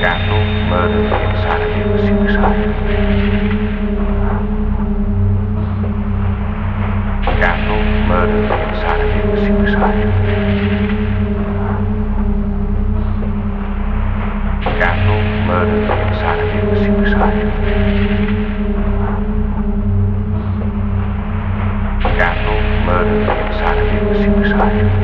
scandal, murder insanity suicide. Scandal, murder insanity suicide. Scandal, murder insanity suicide. Scandal, murder insanity suicide.